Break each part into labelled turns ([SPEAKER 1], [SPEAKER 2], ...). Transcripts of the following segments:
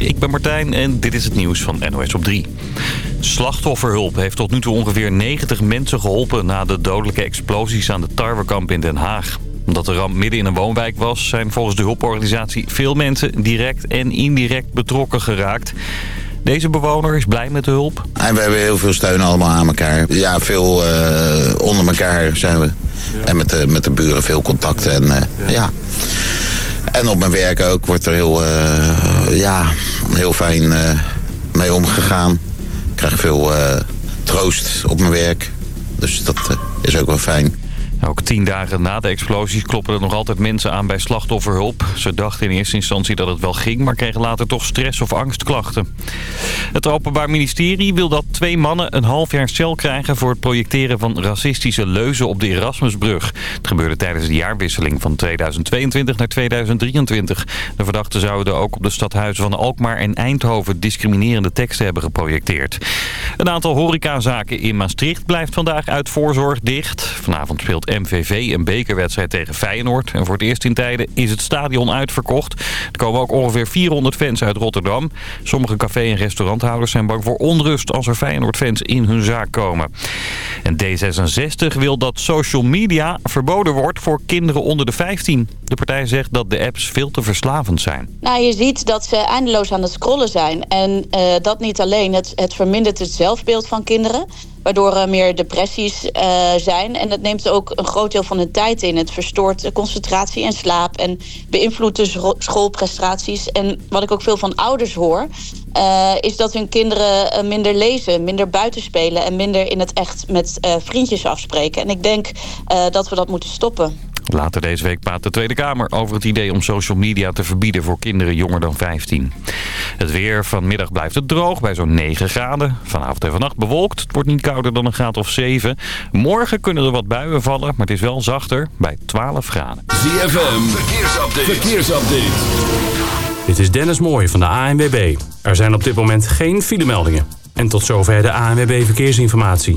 [SPEAKER 1] Ik ben Martijn en dit is het nieuws van NOS op 3. Slachtofferhulp heeft tot nu toe ongeveer 90 mensen geholpen... na de dodelijke explosies aan de tarwekamp in Den Haag omdat de ramp midden in een woonwijk was... zijn volgens de hulporganisatie veel mensen direct en indirect betrokken geraakt. Deze bewoner is blij met de hulp.
[SPEAKER 2] En we hebben heel veel steun allemaal aan elkaar. Ja, veel uh, onder elkaar zijn we. En met de, met de buren veel contact. En, uh, ja. en op mijn werk ook wordt er heel, uh, ja, heel fijn mee omgegaan. Ik krijg veel troost op mijn werk. Dus dat is ook wel fijn.
[SPEAKER 1] Ook tien dagen na de explosies kloppen er nog altijd mensen aan bij slachtofferhulp. Ze dachten in eerste instantie dat het wel ging, maar kregen later toch stress- of angstklachten. Het Openbaar Ministerie wil dat twee mannen een half jaar cel krijgen... voor het projecteren van racistische leuzen op de Erasmusbrug. Het gebeurde tijdens de jaarwisseling van 2022 naar 2023. De verdachten zouden ook op de stadhuizen van Alkmaar en Eindhoven... discriminerende teksten hebben geprojecteerd. Een aantal horecazaken in Maastricht blijft vandaag uit voorzorg dicht. Vanavond speelt MVV een bekerwedstrijd tegen Feyenoord. En voor het eerst in tijden is het stadion uitverkocht. Er komen ook ongeveer 400 fans uit Rotterdam. Sommige café- en restauranthouders zijn bang voor onrust als er Feyenoord-fans in hun zaak komen. En D66 wil dat social media verboden wordt voor kinderen onder de 15. De partij zegt dat de apps veel te verslavend zijn.
[SPEAKER 3] Nou, je ziet dat ze eindeloos aan het scrollen zijn. En uh, dat niet alleen. Het, het vermindert het zelfbeeld van kinderen waardoor er meer depressies uh, zijn. En dat neemt ook een groot deel van hun tijd in. Het verstoort de concentratie en slaap en beïnvloedt de schoolprestaties. En wat ik ook veel van ouders hoor... Uh, is dat hun kinderen uh, minder lezen, minder buiten spelen... en minder in het echt met vriendjes afspreken. En ik denk dat we dat moeten stoppen.
[SPEAKER 1] Later deze week praat de Tweede Kamer over het idee om social media te verbieden voor kinderen jonger dan 15. Het weer vanmiddag blijft het droog bij zo'n 9 graden. Vanavond en vannacht bewolkt. Het wordt niet kouder dan een graad of 7. Morgen kunnen er wat buien vallen, maar het is wel zachter bij 12 graden.
[SPEAKER 4] ZFM, verkeersupdate. verkeersupdate.
[SPEAKER 5] Dit is Dennis Mooij van de ANWB. Er zijn op dit moment geen filemeldingen. En tot zover de ANWB Verkeersinformatie.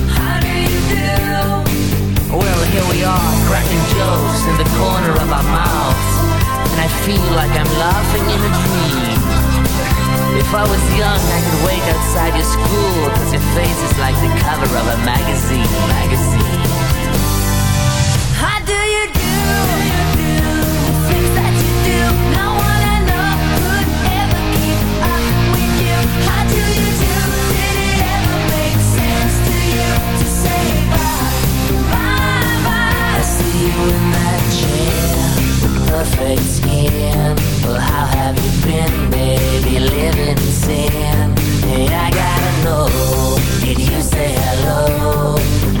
[SPEAKER 6] Well, here we are, cracking jokes in the corner of our mouths, and I feel like I'm laughing in a dream. If I was young, I could wait outside your school, cause your face is like the cover of a magazine, magazine. How do you do? Things that you do, no one I know could ever keep up with you. How do you do? Hey, I gotta know. Did you say hello?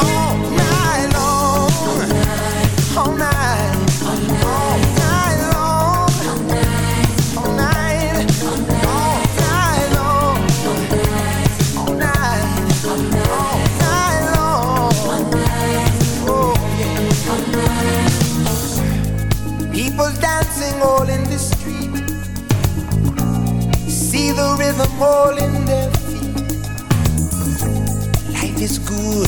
[SPEAKER 7] All night long. All night. All night long. All night. All night long. All night. All night long. Yeah. People dancing all in their feet. Life is good,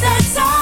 [SPEAKER 8] the time.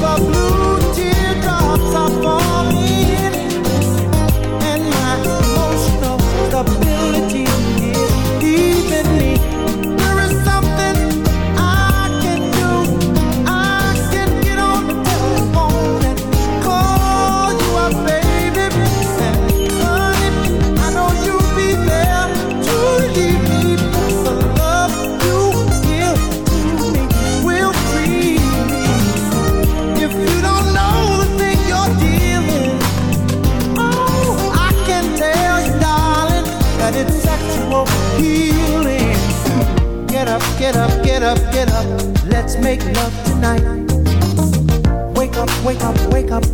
[SPEAKER 8] pop
[SPEAKER 9] up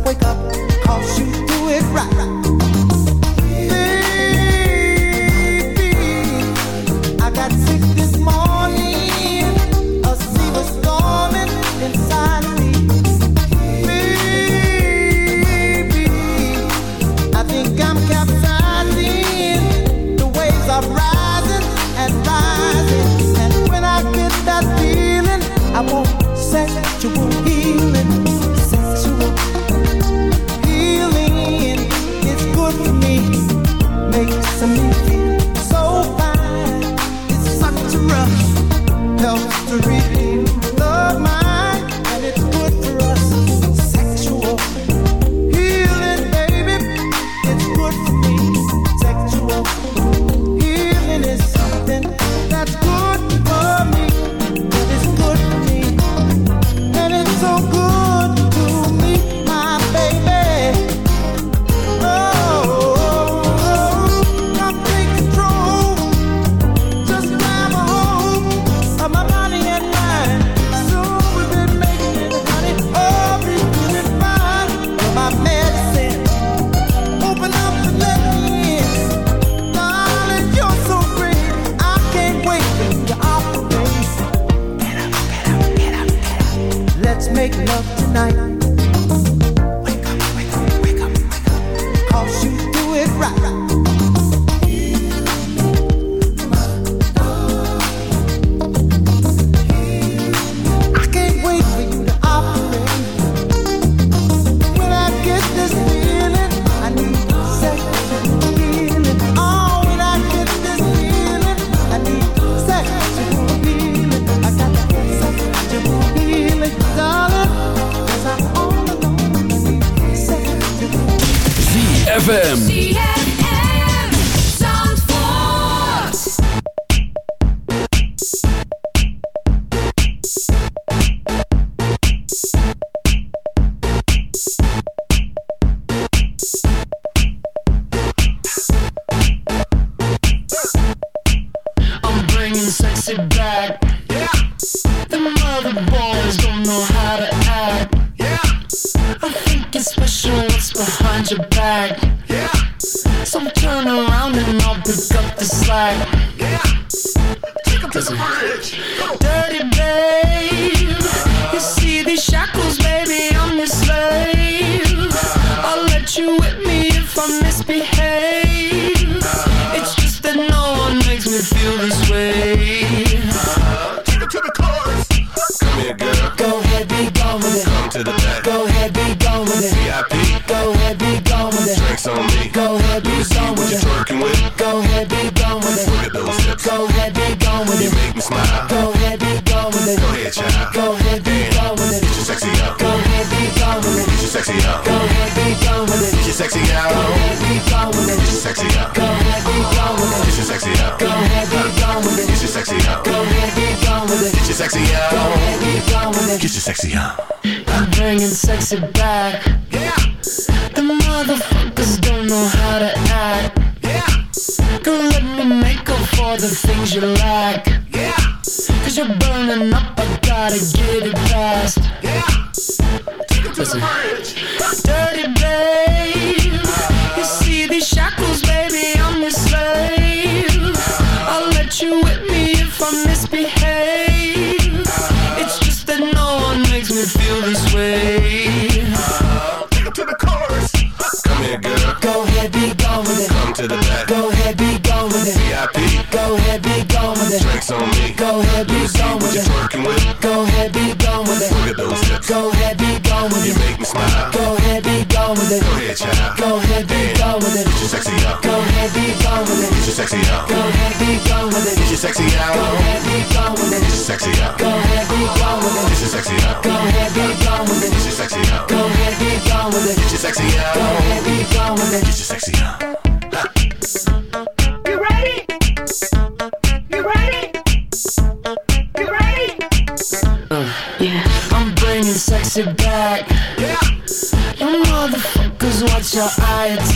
[SPEAKER 10] sexy, huh? I'm bringing sexy back.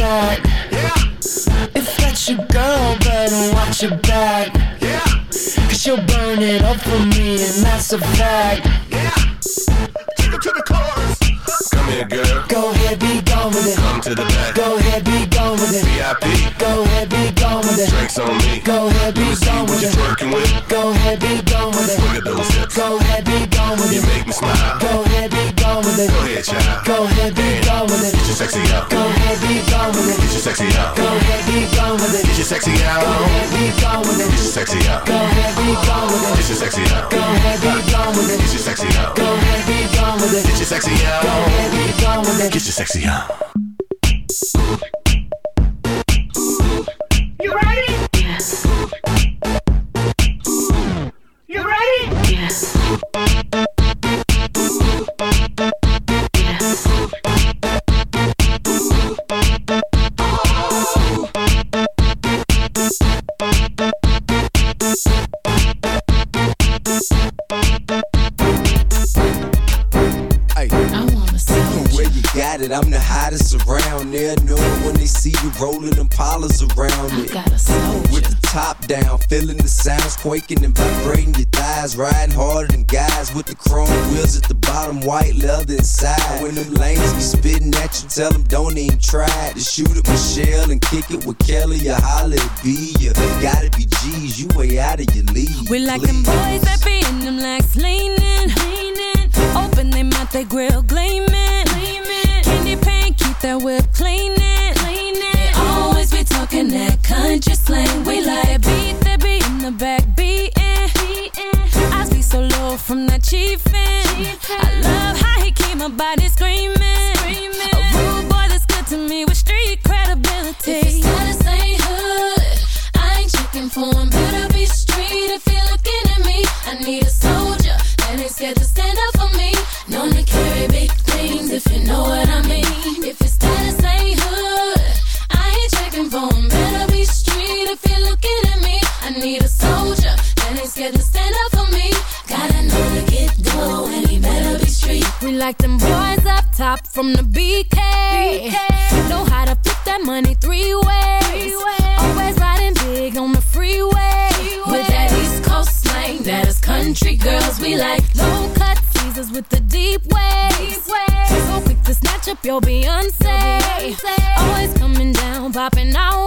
[SPEAKER 10] back. Yeah. If that's your girl, better watch your back. Yeah. Cause she'll burn it up for me, and that's a fact. Yeah.
[SPEAKER 11] Take her to the club. Come here, girl.
[SPEAKER 10] Go ahead, be gone with it.
[SPEAKER 11] Come to the back.
[SPEAKER 10] Go ahead, be gone with it.
[SPEAKER 11] VIP.
[SPEAKER 10] Go ahead, be gone with it.
[SPEAKER 11] Drinks on me.
[SPEAKER 10] Go ahead, be
[SPEAKER 11] Let me see
[SPEAKER 10] gone with it.
[SPEAKER 11] twerking with.
[SPEAKER 10] Go ahead, be gone with it.
[SPEAKER 11] Look at those hips.
[SPEAKER 10] Go ahead, be gone with
[SPEAKER 11] You make me smile.
[SPEAKER 10] Go ahead, be gone with it.
[SPEAKER 11] Go ahead, child.
[SPEAKER 10] Go ahead, be gone with it.
[SPEAKER 11] Get your sexy out.
[SPEAKER 10] Go ahead, be gone with it.
[SPEAKER 11] Get your sexy out.
[SPEAKER 10] Go ahead, be gone with it.
[SPEAKER 11] Get your sexy out.
[SPEAKER 10] Go ahead, be gone with it.
[SPEAKER 11] Get your sexy out.
[SPEAKER 10] Go ahead, be gone with it.
[SPEAKER 11] Get your sexy out.
[SPEAKER 10] Go ahead, be gone with it.
[SPEAKER 11] Get your sexy out.
[SPEAKER 10] Go ahead, be gone with it.
[SPEAKER 11] Get your sexy out.
[SPEAKER 10] Go ahead,
[SPEAKER 11] Get your sexy out.
[SPEAKER 12] You ready?
[SPEAKER 13] There. Know it when they see you rolling them polars around it. With the top down, feeling the sounds quaking and vibrating your thighs. Riding harder than guys with the chrome wheels at the bottom, white leather inside. When them lanes be spitting at you, tell them don't even try to shoot at Michelle and kick it with Kelly or holla at B. You gotta be G's, you way out of your league.
[SPEAKER 14] We like them boys that be in them legs leaning, leaning. Open them mouth, they grill gleaming, gleaming. Candy that whip cleaning, cleaning. They always be talking that country slang. We like beat that beat in the back beating. I be so low from that chiefin'. I love how he keep my body screaming.
[SPEAKER 15] Up
[SPEAKER 14] from the BK. Know how to flip that money three ways. Always riding big on the freeway.
[SPEAKER 15] With that East Coast slang, that is country girls we like.
[SPEAKER 14] Low cut teasers with the deep waves. So quick to snatch up your Beyonce. Always coming down, popping our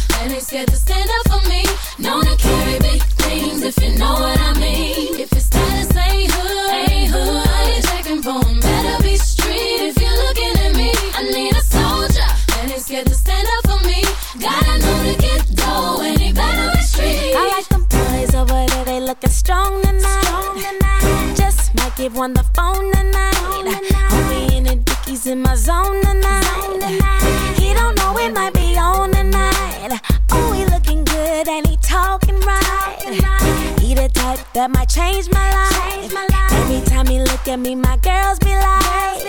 [SPEAKER 15] that ain't scared to stand up for me. Known to carry big things if you know what I mean. If your status ain't hood, ain't hood, I ain't checking for him. Better be street if you're looking at me. I need a soldier that ain't scared to stand up for me. Gotta know to get dough and he better be street.
[SPEAKER 14] I like them boys over there, they looking strong tonight. Just might give one the phone tonight. Homie in the dickies in my zone tonight. He that might change my life. Every time he look at me, my girls be like,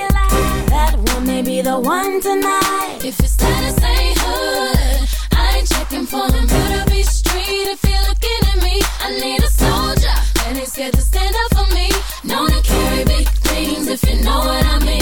[SPEAKER 14] that one may be the one tonight.
[SPEAKER 15] If your status ain't hood, I ain't checking for him. Better be street if you're looking at me. I need a soldier that ain't scared to stand up for me. Known to carry big things if you know what I